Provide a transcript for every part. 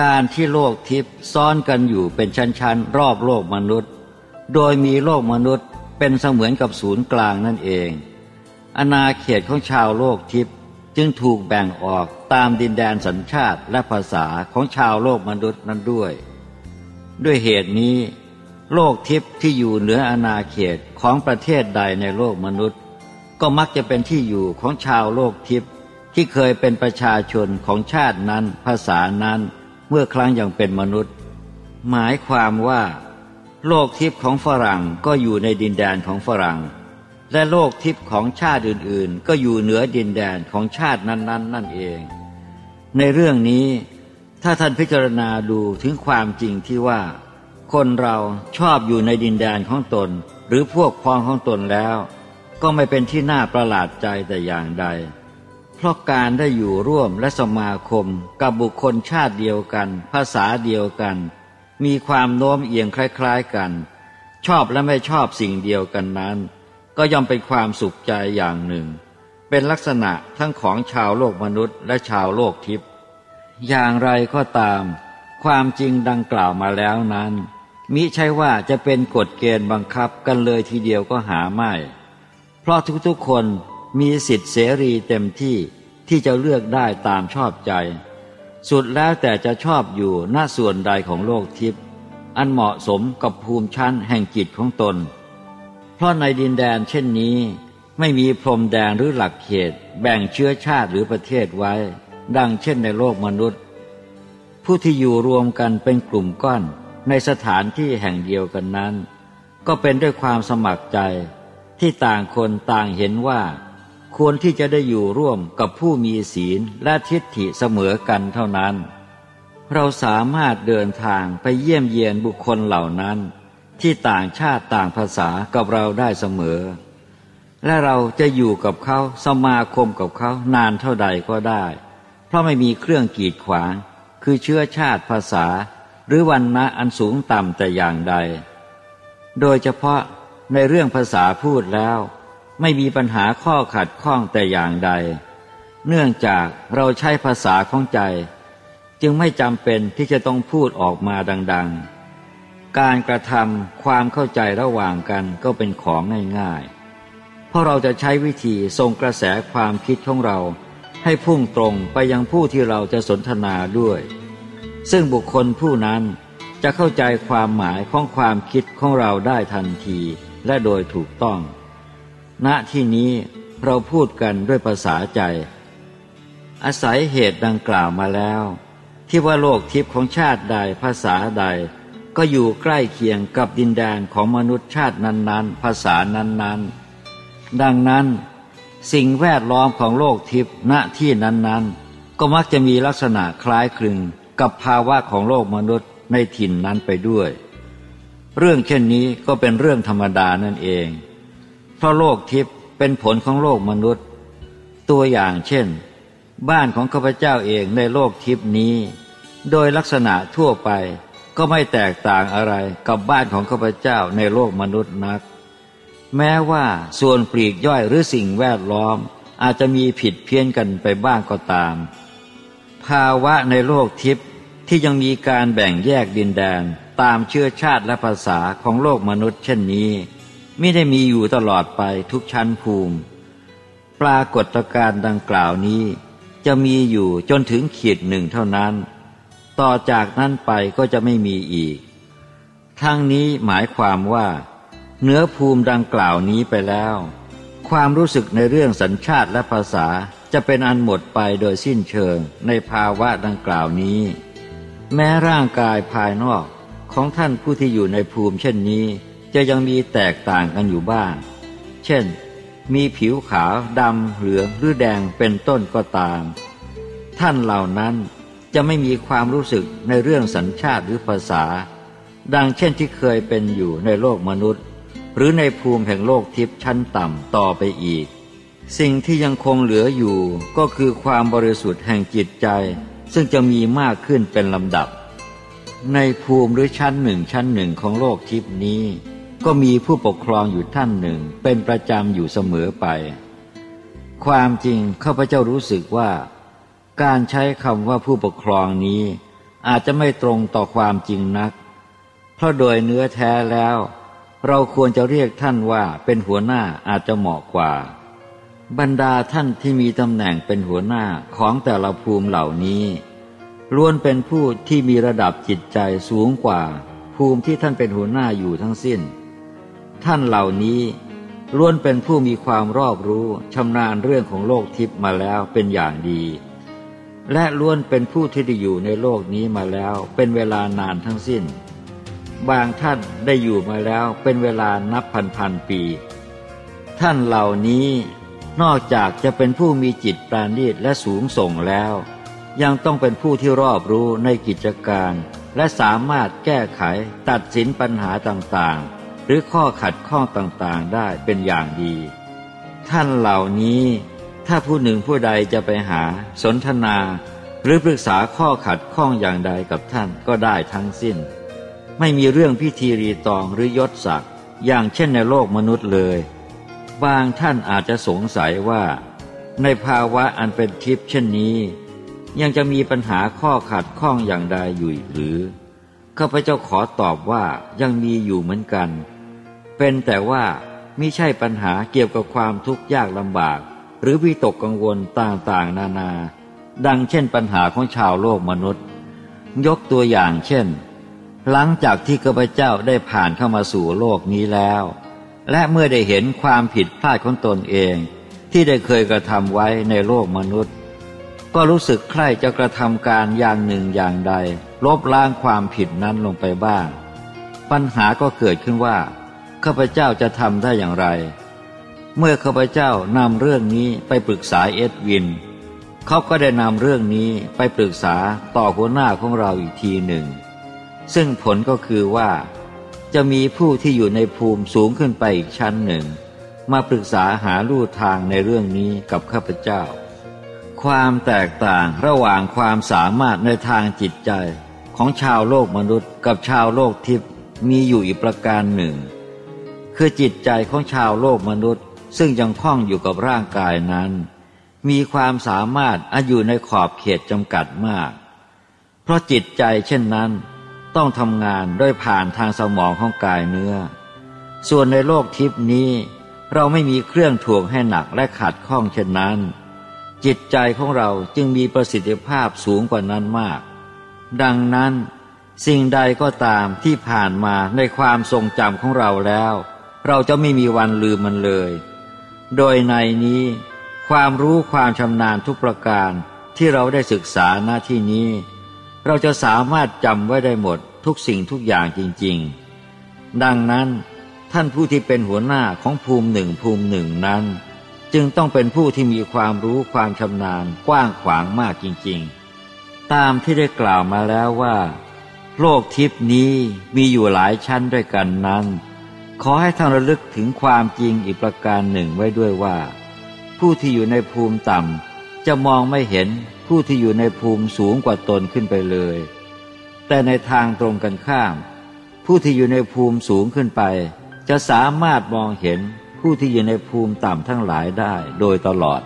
การที่โลกทิพย์ซ้อนกันอยู่เป็นชั้นๆ รอบโลกมนุษย์ โดยมีโลกมนุษย์เป็นเสมือนกับศูนย์กลางนั่นเอง อาณาเขตของชาวโลกทิพย์จึงถูกแบ่งออกตามดินแดนสัญชาติและภาษาของชาวโลกมนุษย์นั้นด้วย ด้วยเหตุนี้ โลกทิพย์ที่อยู่เหนืออาณาเขตของประเทศใดในโลกมนุษย์ ก็มักจะเป็นที่อยู่ของชาวโลกทิพย์ที่เคยเป็นประชาชนของชาตินั้นภาษานั้น เมื่อครั้งยังเป็นมนุษย์ หมายความว่า โลกทิพย์ของฝรั่งก็อยู่ในดินแดนของฝรั่ง และโลกทิพย์ของชาติอื่น ๆ ก็อยู่เหนือดินแดนของชาตินั้น ๆนนนั่นเอง ในเรื่องนี้ถ้าท่านพิจารณาดูถึงความจริงที่ว่า คนเราชอบอยู่ในดินแดนของตน หรือพวกพ้องของตนแล้ว ก็ไม่เป็นที่น่าประหลาดใจแต่อย่างใด เพราะการได้อยู่ร่วมและสมาคมกับบุคคลชาติเดียวกัน ภาษาเดียวกัน มีความโน้มเอียงคล้ายๆกัน ชอบและไม่ชอบสิ่งเดียวกันนั้น ก็ย่อมเป็นความสุขใจอย่างหนึ่ง เป็นลักษณะทั้งของชาวโลกมนุษย์และชาวโลกทิพย์อย่างไรก็ตาม ความจริงดังกล่าวมาแล้วนั้น มิใช่ว่าจะเป็นกฎเกณฑ์บังคับกันเลยทีเดียวก็หาไม่ เพราะทุกๆคน มีสิทธิเสรีเต็มที่ที่จะเลือกได้ตามชอบใจ สุดแล้วแต่จะชอบอยู่หน้าส่วนใดของโลกทิพย์อันเหมาะสมกับภูมิชั้นแห่งจิตของตน เพราะในดินแดนเช่นนี้ ไม่มีพรมแดนหรือหลักเขต แบ่งเชื้อชาติหรือประเทศไว้ ดังเช่นในโลกมนุษย์ ผู้ที่อยู่รวมกันเป็นกลุ่มก้อนในสถานที่แห่งเดียวกันนั้น ก็เป็นด้วยความสมัครใจที่ต่างคนต่างเห็นว่า ควรที่จะได้อยู่ร่วมกับผู้มีศีลและทิฏฐิเสมอกันเท่านั้น เราสามารถเดินทางไปเยี่ยมเยียนบุคคลเหล่านั้น ที่ต่างชาติต่างภาษากับเราได้เสมอ และเราจะอยู่กับเขาสมาคมกับเขานานเท่าใดก็ได้ เพราะไม่มีเครื่องกีดขวาง คือเชื้อชาติภาษา หรือวันณะอันสูงต่ำแต่อย่างใด โดยเฉพาะในเรื่องภาษาพูดแล้ว ไม่มีปัญหาข้อขัดข้องแต่อย่างใด เนื่องจากเราใช้ภาษาของใจ จึงไม่จำเป็นที่จะต้องพูดออกมาดัง ๆ การกระทำความเข้าใจระหว่างกันก็เป็นของง่ายๆ เพราะเราจะใช้วิธีส่งกระแสความคิดของเราให้พุ่งตรงไปยังผู้ที่เราจะสนทนาด้วย ซึ่งบุคคลผู้นั้นจะเข้าใจความหมายของความคิดของเราได้ทันทีและโดยถูกต้อง ณที่นี้เราพูดกันด้วยภาษาใจ อาศัยเหตุดังกล่าวมาแล้ว ที่ว่าโลกทิพย์ของชาติใดภาษาใด ก็อยู่ใกล้เคียงกับดินแดนของมนุษย์ชาตินั้นๆ ภาษานั้นๆ ดังนั้น สิ่งแวดล้อมของโลกทิพย์ณที่นั้นๆ ก็มักจะมีลักษณะคล้ายคลึงกับภาวะของโลกมนุษย์ในถิ่นนั้นไปด้วย เรื่องเช่นนี้ก็เป็นเรื่องธรรมดานั่นเอง เพราะโลกทิพย์เป็นผลของโลกมนุษย์ ตัวอย่างเช่น บ้านของข้าพเจ้าเองในโลกทิพย์นี้ โดยลักษณะทั่วไปก็ไม่แตกต่างอะไรกับบ้านของข้าพเจ้าในโลกมนุษย์นัก แม้ว่าส่วนปลีกย่อยหรือสิ่งแวดล้อมอาจจะมีผิดเพี้ยนกันไปบ้างก็ตาม ภาวะในโลกทิพย์ที่ยังมีการแบ่งแยกดินแดนตามเชื้อชาติและภาษาของโลกมนุษย์เช่นนี้ ไม่ได้มีอยู่ตลอดไปทุกชั้นภูมิ ปรากฏการณ์ดังกล่าวนี้ จะมีอยู่จนถึงขีดหนึ่งเท่านั้น ต่อจากนั้นไปก็จะไม่มีอีก ทั้งนี้หมายความว่าเนื้อภูมิดังกล่าวนี้ไปแล้ว ความรู้สึกในเรื่องสัญชาติและภาษาจะเป็นอันหมดไปโดยสิ้นเชิงในภาวะดังกล่าวนี้ แม้ร่างกายภายนอกของท่านผู้ที่อยู่ในภูมิเช่นนี้ จะยังมีแตกต่างกันอยู่บ้าง เช่น มีผิวขาวดำเหลืองหรือแดงเป็นต้นก็ตาม ท่านเหล่านั้นจะไม่มีความรู้สึกในเรื่องสัญชาติหรือภาษา ดังเช่นที่เคยเป็นอยู่ในโลกมนุษย์ หรือในภูมิแห่งโลกทิพย์ชั้นต่ำต่อไปอีก สิ่งที่ยังคงเหลืออยู่ก็คือความบริสุทธิ์แห่งจิตใจ ซึ่งจะมีมากขึ้นเป็นลำดับ ในภูมิหรือชั้นหนึ่งชั้นหนึ่งของโลกทิพย์นี้ ก็มีผู้ปกครองอยู่ท่านหนึ่ง เป็นประจำอยู่เสมอไป ความจริงข้าพเจ้ารู้สึกว่า การใช้คำว่าผู้ปกครองนี้ อาจจะไม่ตรงต่อความจริงนัก เพราะโดยเนื้อแท้แล้ว เราควรจะเรียกท่านว่าเป็นหัวหน้าอาจจะเหมาะกว่า บรรดาท่านที่มีตำแหน่งเป็นหัวหน้าของแต่ละภูมิเหล่านี้ล้วนเป็นผู้ที่มีระดับจิตใจสูงกว่า ภูมิที่ท่านเป็นหัวหน้าอยู่ทั้งสิ้น ท่านเหล่านี้ล้วนเป็นผู้มีความรอบรู้ชำนาญเรื่องของโลกทิพย์มาแล้วเป็นอย่างดี และล้วนเป็นผู้ที่ได้อยู่ในโลกนี้มาแล้วเป็นเวลานานทั้งสิ้น บางท่านได้อยู่มาแล้วเป็นเวลานับพันพันปี ท่านเหล่านี้นอกจากจะเป็นผู้มีจิตปราณีตและสูงส่งแล้ว ยังต้องเป็นผู้ที่รอบรู้ในกิจการ และสามารถแก้ไขตัดสินปัญหาต่างๆ หรือข้อขัดข้องต่างๆได้เป็นอย่างดี ท่านเหล่านี้ถ้าผู้หนึ่งผู้ใดจะไปหา สนทนา หรือปรึกษาข้อขัดข้องอย่างใดกับท่านก็ได้ทั้งสิ้น ไม่มีเรื่องพิธีรีตองหรือยศศักดิ์อย่างเช่นในโลกมนุษย์เลย บางท่านอาจจะสงสัยว่า ในภาวะอันเป็นทิพย์เช่นนี้ ยังจะมีปัญหาข้อขัดข้องอย่างใดอยู่หรือข้าพเจ้าขอตอบว่ายังมีอยู่เหมือนกัน เป็นแต่ว่าม่ใช่ปัญหาเกี่ยวกับความทุกข์ยากลำบาก หรือวิตกกังวลต่างๆ นานา ดังเช่นปัญหาของชาวโลกมนุษย์ ยกตัวอย่างเช่น หลังจากที่ข้าพเจ้าได้ผ่านเข้ามาสู่โลกนี้แล้ว และเมื่อได้เห็นความผิดพลาดของตนเอง ที่ได้เคยกระทำไว้ในโลกมนุษย์ ก็รู้สึกใคร่จะกระทำการอย่างหนึ่งอย่างใด ลบล้างความผิดนั้นลงไปบ้าง ปัญหาก็เกิดขึ้นว่า ข้าพเจ้าจะทำได้อย่างไร เมื่อข้าพเจ้านำเรื่องนี้ไปปรึกษาเอ็ดวิน เขาก็ได้นำเรื่องนี้ไปปรึกษาต่อหัวหน้าของเราอีกทีหนึ่ง ซึ่งผลก็คือว่า จะมีผู้ที่อยู่ในภูมิสูงขึ้นไปอีกชั้นหนึ่ง มาปรึกษาหาลู่ทางในเรื่องนี้กับข้าพเจ้า ความแตกต่างระหว่างความสามารถในทางจิตใจของชาวโลกมนุษย์กับชาวโลกทิพย์มีอยู่อีกประการหนึ่ง คือจิตใจของชาวโลกมนุษย์ ซึ่งยังคล้องอยู่กับร่างกายนั้น มีความสามารถอาอยู่ในขอบเขตจำกัดมาก เพราะจิตใจเช่นนั้น ต้องทำงานด้วยผ่านทางสมองของกายเนื้อ ส่วนในโลกทิพนี้ เราไม่มีเครื่องถ่วงให้หนักและขัดข้องเช่นนั้น จิตใจของเราจึงมีประสิทธิภาพสูงกว่านั้นมาก ดังนั้นสิ่งใดก็ตามที่ผ่านมาในความทรงจำของเราแล้ว เราจะไม่มีวันลืมมันเลย โดยในนี้ ความรู้ความชำนาญทุกประการที่เราได้ศึกษาหน้าที่นี้ เราจะสามารถจำไว้ได้หมดทุกสิ่งทุกอย่างจริง ๆ ดังนั้นท่านผู้ที่เป็นหัวหน้าของภูมิหนึ่งภูมิหนึ่งนั้น จึงต้องเป็นผู้ที่มีความรู้ความชำนาญกว้างขวางมากจริง ๆ ตามที่ได้กล่าวมาแล้วว่า โลกทิพนี้มีอยู่หลายชั้นด้วยกันนั้น ขอให้ท่านระลึกถึงความจริงอีกประการหนึ่งไว้ด้วยว่า ผู้ที่อยู่ในภูมิต่ำจะมองไม่เห็นผู้ที่อยู่ในภูมิสูงกว่าตนขึ้นไปเลย แต่ในทางตรงกันข้าม ผู้ที่อยู่ในภูมิสูงขึ้นไป จะสามารถมองเห็นผู้ที่อยู่ในภูมิต่ำทั้งหลายได้โดยตลอด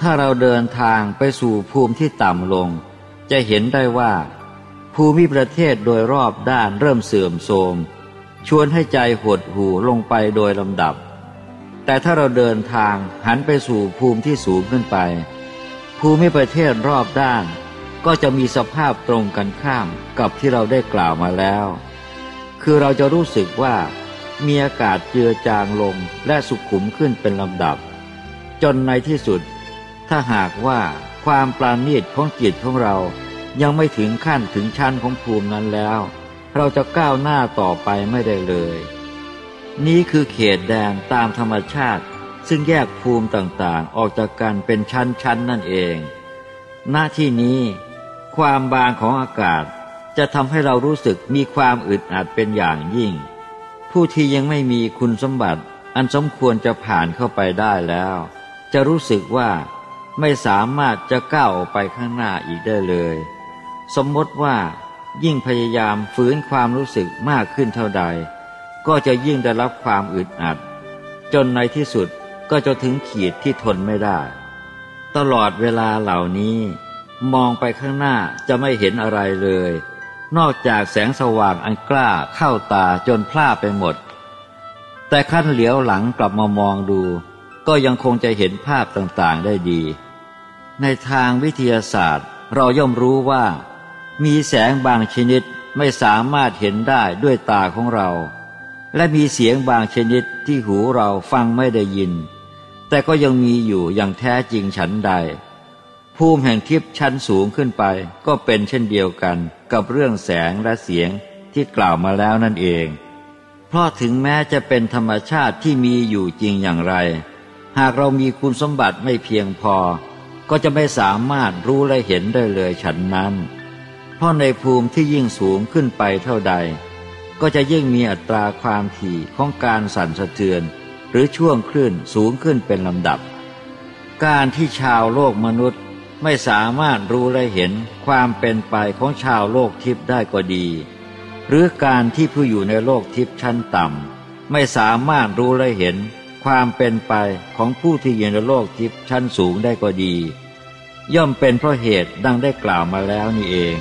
ถ้าเราเดินทางไปสู่ภูมิที่ต่ำลง จะเห็นได้ว่า ภูมิประเทศโดยรอบด้านเริ่มเสื่อมโทรม ชวนให้ใจหดหูลงไปโดยลำดับ แต่ถ้าเราเดินทางหันไปสู่ภูมิที่สูงขึ้นไป ภูมิประเทศรอบด้าน ก็จะมีสภาพตรงกันข้ามกับที่เราได้กล่าวมาแล้ว คือเราจะรู้สึกว่า มีอากาศเจือจางลงและสุขุมขึ้นเป็นลำดับ จนในที่สุด ถ้าหากว่าความปราณีตของจิตของเรายังไม่ถึงขั้นถึงชั้นของภูมินั้นแล้ว เราจะก้าวหน้าต่อไปไม่ได้เลย นี้คือเขตแดนตามธรรมชาติ ซึ่งแยกภูมิต่างๆ ออกจากกันเป็นชั้นๆนั่นเอง หน้าที่นี้ ความบางของอากาศจะทำให้เรารู้สึกมีความอึดอัดเป็นอย่างยิ่ง ผู้ที่ยังไม่มีคุณสมบัติ อันสมควรจะผ่านเข้าไปได้แล้ว จะรู้สึกว่าไม่สามารถจะก้าวออกไปข้างหน้าอีกได้เลย สมมติว่า ยิ่งพยายามฝืนความรู้สึกมากขึ้นเท่าใด ก็จะยิ่งได้รับความอึดอัด จนในที่สุดก็จะถึงขีดที่ทนไม่ได้ ตลอดเวลาเหล่านี้ มองไปข้างหน้าจะไม่เห็นอะไรเลย นอกจากแสงสว่างอันกล้าเข้าตาจนพลาดไปหมด แต่ขั้นเหลียวหลังกลับมามองดู ก็ยังคงจะเห็นภาพต่างๆได้ดี ในทางวิทยาศาสตร์เราย่อมรู้ว่า มีแสงบางชนิดไม่สามารถเห็นได้ด้วยตาของเรา และมีเสียงบางชนิดที่หูเราฟังไม่ได้ยิน แต่ก็ยังมีอยู่อย่างแท้จริงฉันใด ภูมิแห่งทิพย์ชั้นสูงขึ้นไปก็เป็นเช่นเดียวกันกับเรื่องแสงและเสียงที่กล่าวมาแล้วนั่นเอง เพราะถึงแม้จะเป็นธรรมชาติที่มีอยู่จริงอย่างไร หากเรามีคุณสมบัติไม่เพียงพอ ก็จะไม่สามารถรู้และเห็นได้เลยฉันนั้น เพราะในภูมิที่ยิ่งสูงขึ้นไปเท่าใด ก็จะยิ่งมีอัตราความถี่ของการสั่นสะเทือน หรือช่วงคลื่นสูงขึ้นเป็นลำดับ การที่ชาวโลกมนุษย์ไม่สามารถรู้และเห็นความเป็นไปของชาวโลกทิพย์ได้ก็ดี หรือการที่ผู้อยู่ในโลกทิพย์ชั้นต่ำไม่สามารถรู้และเห็นความเป็นไปของผู้ที่อยู่ในโลกทิพย์ชั้นสูงได้ก็ดี ย่อมเป็นเพราะเหตุดังได้กล่าวมาแล้วนี่เอง